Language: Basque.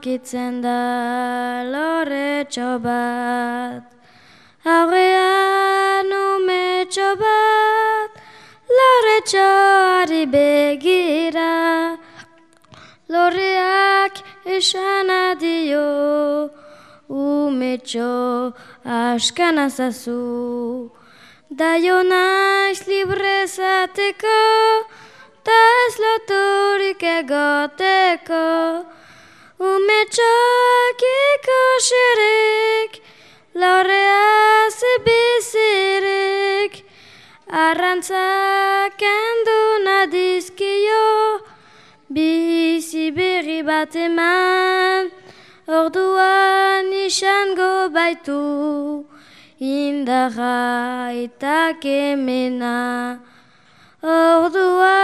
aurkitzen da lore bat. Aurrean ume bat, lore txoari begira. Loreak esan adio, ume txo askan azazu. Daio naiz librezateko, ta ez loturik egoteko. Arrantzak endu nadizkio, bizi berri bat eman. Orduan isango baitu, indarra eta kemena. Orduan